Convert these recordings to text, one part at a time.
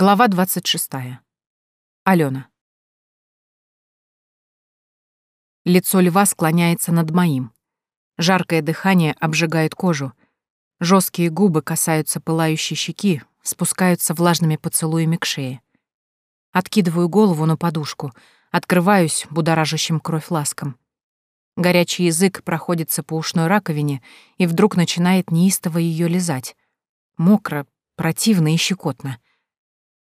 Глава 26. Алена. Лицо льва склоняется над моим. Жаркое дыхание обжигает кожу. Жесткие губы касаются пылающей щеки, спускаются влажными поцелуями к шее. Откидываю голову на подушку, открываюсь будоражащим кровь ласком. Горячий язык проходится по ушной раковине и вдруг начинает неистово ее лизать. Мокро, противно и щекотно —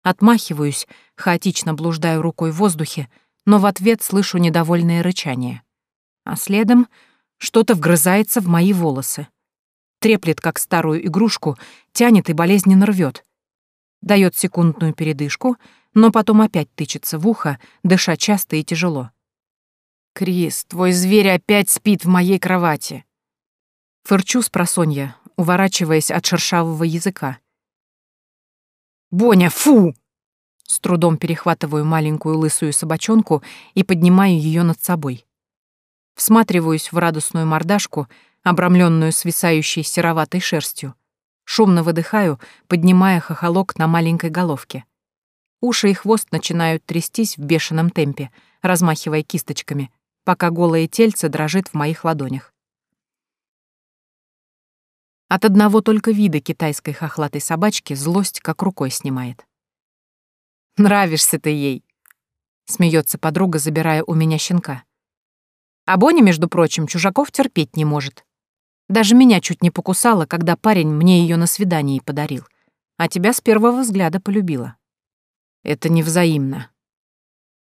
Отмахиваюсь, хаотично блуждаю рукой в воздухе, но в ответ слышу недовольное рычание. А следом что-то вгрызается в мои волосы. Треплет, как старую игрушку, тянет и болезненно рвет. Дает секундную передышку, но потом опять тычется в ухо, дыша часто и тяжело. «Крис, твой зверь опять спит в моей кровати!» Фырчу с просонья, уворачиваясь от шершавого языка. «Боня, фу!» С трудом перехватываю маленькую лысую собачонку и поднимаю ее над собой. Всматриваюсь в радостную мордашку, обрамленную свисающей сероватой шерстью. Шумно выдыхаю, поднимая хохолок на маленькой головке. Уши и хвост начинают трястись в бешеном темпе, размахивая кисточками, пока голое тельце дрожит в моих ладонях. От одного только вида китайской хохлатой собачки злость как рукой снимает. «Нравишься ты ей», — смеется подруга, забирая у меня щенка. А Боня, между прочим, чужаков терпеть не может. Даже меня чуть не покусала, когда парень мне ее на свидании подарил, а тебя с первого взгляда полюбила. Это невзаимно.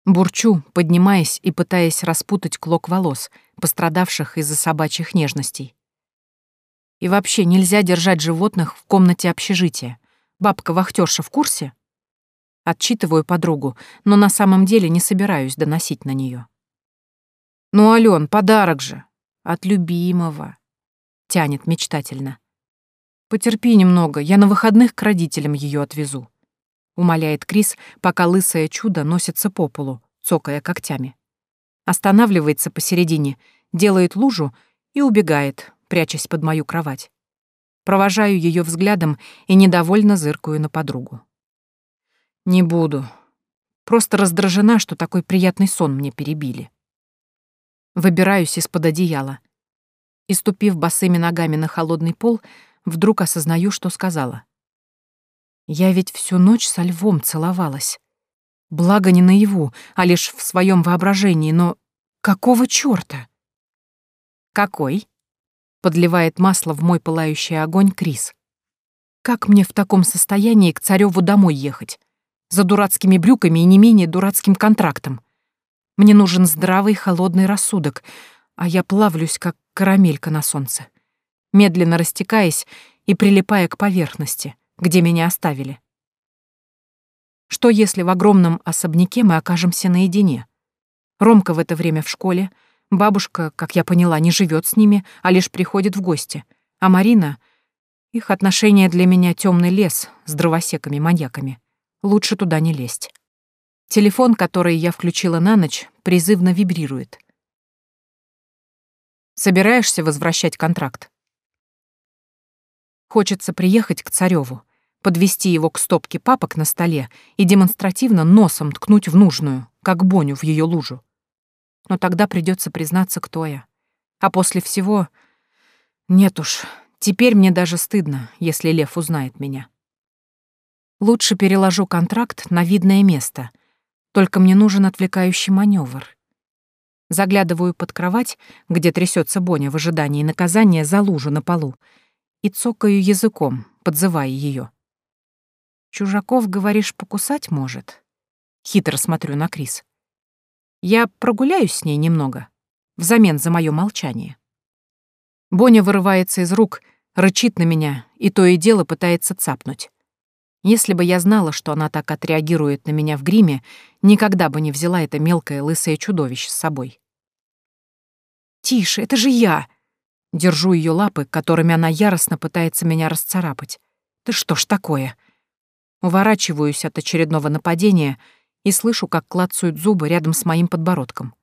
Бурчу, поднимаясь и пытаясь распутать клок волос, пострадавших из-за собачьих нежностей. И вообще нельзя держать животных в комнате общежития. Бабка-вахтерша в курсе? Отчитываю подругу, но на самом деле не собираюсь доносить на нее. «Ну, Ален, подарок же! От любимого!» Тянет мечтательно. «Потерпи немного, я на выходных к родителям ее отвезу», умоляет Крис, пока лысое чудо носится по полу, цокая когтями. Останавливается посередине, делает лужу и убегает, прячась под мою кровать. Провожаю ее взглядом и недовольно зыркаю на подругу. «Не буду. Просто раздражена, что такой приятный сон мне перебили». Выбираюсь из-под одеяла. И, ступив босыми ногами на холодный пол, вдруг осознаю, что сказала. Я ведь всю ночь со львом целовалась. Благо не наяву, а лишь в своем воображении, но какого чёрта? Какой? Подливает масло в мой пылающий огонь Крис. Как мне в таком состоянии к Царёву домой ехать? За дурацкими брюками и не менее дурацким контрактом. Мне нужен здравый холодный рассудок, а я плавлюсь, как карамелька на солнце, медленно растекаясь и прилипая к поверхности, где меня оставили. Что если в огромном особняке мы окажемся наедине? Ромка в это время в школе — Бабушка, как я поняла, не живет с ними, а лишь приходит в гости. А Марина... Их отношения для меня темный лес с дровосеками-маньяками. Лучше туда не лезть. Телефон, который я включила на ночь, призывно вибрирует. Собираешься возвращать контракт? Хочется приехать к Цареву, подвести его к стопке папок на столе и демонстративно носом ткнуть в нужную, как Боню в ее лужу но тогда придется признаться, кто я. А после всего... Нет уж, теперь мне даже стыдно, если Лев узнает меня. Лучше переложу контракт на видное место, только мне нужен отвлекающий маневр. Заглядываю под кровать, где трясется Боня в ожидании наказания за лужу на полу, и цокаю языком, подзывая ее. «Чужаков, говоришь, покусать может?» Хитро смотрю на Крис. Я прогуляюсь с ней немного, взамен за мое молчание. Боня вырывается из рук, рычит на меня и то и дело пытается цапнуть. Если бы я знала, что она так отреагирует на меня в гриме, никогда бы не взяла это мелкое лысое чудовище с собой. «Тише, это же я!» Держу ее лапы, которыми она яростно пытается меня расцарапать. «Ты что ж такое?» Уворачиваюсь от очередного нападения — и слышу, как клацают зубы рядом с моим подбородком.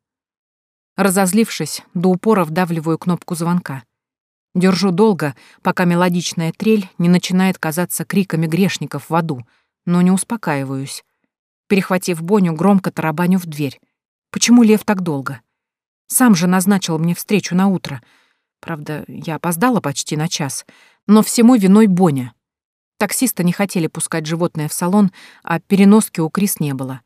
Разозлившись, до упора вдавливаю кнопку звонка. Держу долго, пока мелодичная трель не начинает казаться криками грешников в аду, но не успокаиваюсь. Перехватив Боню, громко тарабаню в дверь. Почему Лев так долго? Сам же назначил мне встречу на утро. Правда, я опоздала почти на час, но всему виной Боня. Таксиста не хотели пускать животное в салон, а переноски у Крис не было.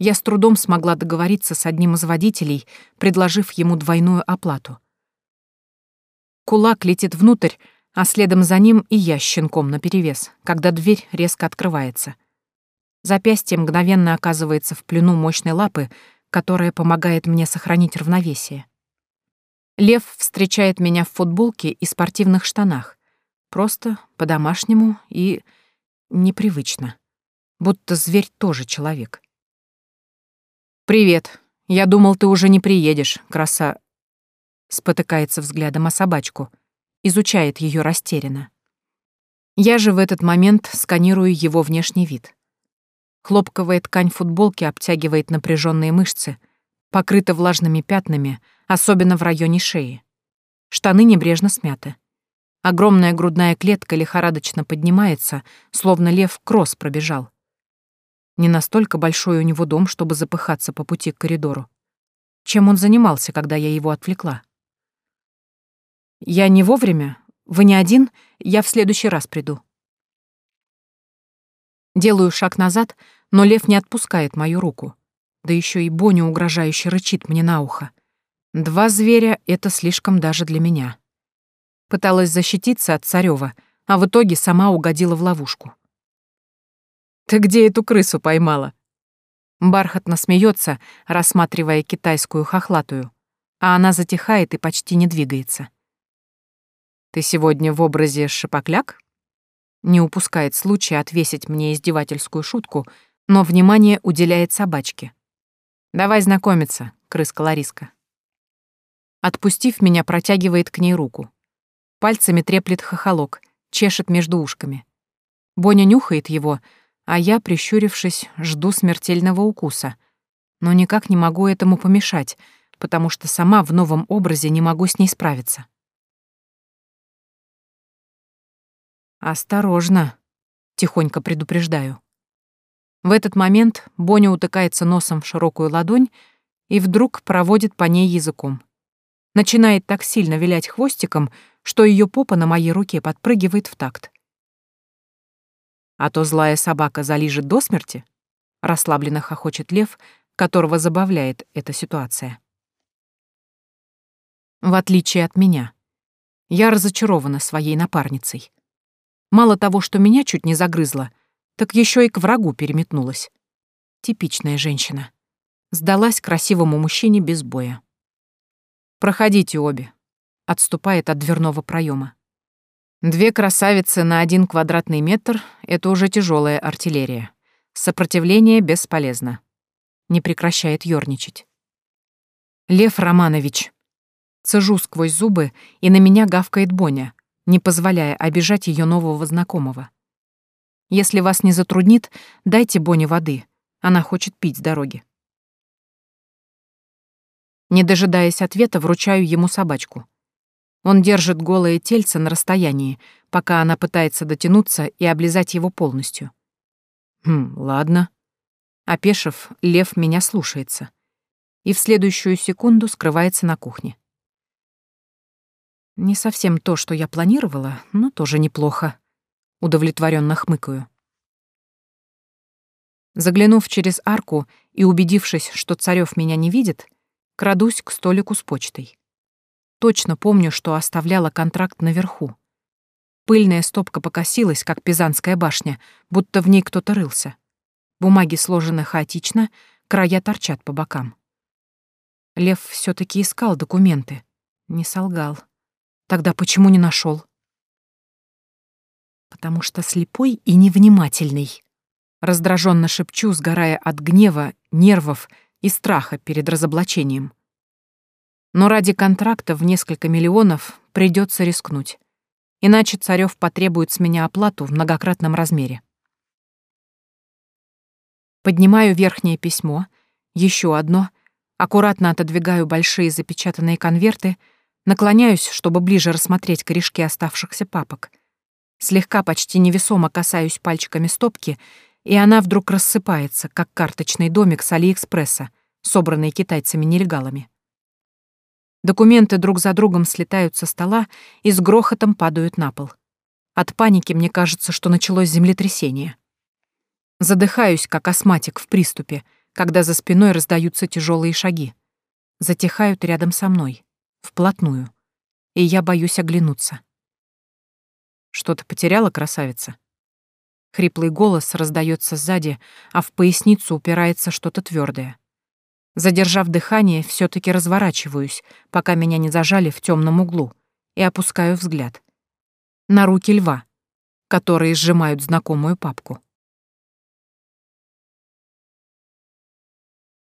Я с трудом смогла договориться с одним из водителей, предложив ему двойную оплату. Кулак летит внутрь, а следом за ним и я щенком наперевес, когда дверь резко открывается. Запястье мгновенно оказывается в плену мощной лапы, которая помогает мне сохранить равновесие. Лев встречает меня в футболке и спортивных штанах. Просто, по-домашнему и непривычно. Будто зверь тоже человек. «Привет. Я думал, ты уже не приедешь, краса...» Спотыкается взглядом о собачку. Изучает ее растерянно. Я же в этот момент сканирую его внешний вид. Хлопковая ткань футболки обтягивает напряженные мышцы, покрыта влажными пятнами, особенно в районе шеи. Штаны небрежно смяты. Огромная грудная клетка лихорадочно поднимается, словно лев кросс пробежал. Не настолько большой у него дом, чтобы запыхаться по пути к коридору. Чем он занимался, когда я его отвлекла? «Я не вовремя? Вы не один? Я в следующий раз приду». Делаю шаг назад, но лев не отпускает мою руку. Да еще и Боня угрожающе рычит мне на ухо. Два зверя — это слишком даже для меня. Пыталась защититься от Царёва, а в итоге сама угодила в ловушку. «Ты где эту крысу поймала?» Бархатно смеется, рассматривая китайскую хохлатую, а она затихает и почти не двигается. Ты сегодня в образе шипокляк? Не упускает случая отвесить мне издевательскую шутку, но внимание уделяет собачке. Давай знакомиться, крыска-лариска. Отпустив меня, протягивает к ней руку. Пальцами треплет хохолок, чешет между ушками. Боня нюхает его, а я, прищурившись, жду смертельного укуса. Но никак не могу этому помешать, потому что сама в новом образе не могу с ней справиться. «Осторожно», — тихонько предупреждаю. В этот момент Боня утыкается носом в широкую ладонь и вдруг проводит по ней языком. Начинает так сильно вилять хвостиком, что ее попа на моей руке подпрыгивает в такт. «А то злая собака залижет до смерти?» — расслабленно хохочет лев, которого забавляет эта ситуация. В отличие от меня, я разочарована своей напарницей. Мало того, что меня чуть не загрызла, так еще и к врагу переметнулась. Типичная женщина. Сдалась красивому мужчине без боя. «Проходите обе», — отступает от дверного проема. Две красавицы на один квадратный метр — это уже тяжелая артиллерия. Сопротивление бесполезно. Не прекращает ёрничать. Лев Романович. Цежу сквозь зубы, и на меня гавкает Боня, не позволяя обижать ее нового знакомого. Если вас не затруднит, дайте Боне воды. Она хочет пить с дороги. Не дожидаясь ответа, вручаю ему собачку. Он держит голое тельце на расстоянии, пока она пытается дотянуться и облизать его полностью. Хм, ладно. Опешив, лев меня слушается. И в следующую секунду скрывается на кухне. Не совсем то, что я планировала, но тоже неплохо. Удовлетворенно хмыкаю. Заглянув через арку и убедившись, что Царёв меня не видит, крадусь к столику с почтой. Точно помню, что оставляла контракт наверху. Пыльная стопка покосилась, как Пизанская башня, будто в ней кто-то рылся. Бумаги сложены хаотично, края торчат по бокам. Лев все таки искал документы. Не солгал. Тогда почему не нашел? Потому что слепой и невнимательный. Раздраженно шепчу, сгорая от гнева, нервов и страха перед разоблачением. Но ради контракта в несколько миллионов придется рискнуть. Иначе Царёв потребует с меня оплату в многократном размере. Поднимаю верхнее письмо, еще одно, аккуратно отодвигаю большие запечатанные конверты — Наклоняюсь, чтобы ближе рассмотреть корешки оставшихся папок. Слегка, почти невесомо касаюсь пальчиками стопки и она вдруг рассыпается, как карточный домик с Алиэкспресса, собранный китайцами-нелегалами. Документы друг за другом слетают со стола и с грохотом падают на пол. От паники мне кажется, что началось землетрясение. Задыхаюсь, как астматик в приступе, когда за спиной раздаются тяжелые шаги. Затихают рядом со мной, вплотную. И я боюсь оглянуться. Что-то потеряла красавица? Хриплый голос раздается сзади, а в поясницу упирается что-то твердое. Задержав дыхание, все таки разворачиваюсь, пока меня не зажали в темном углу, и опускаю взгляд. На руки льва, которые сжимают знакомую папку.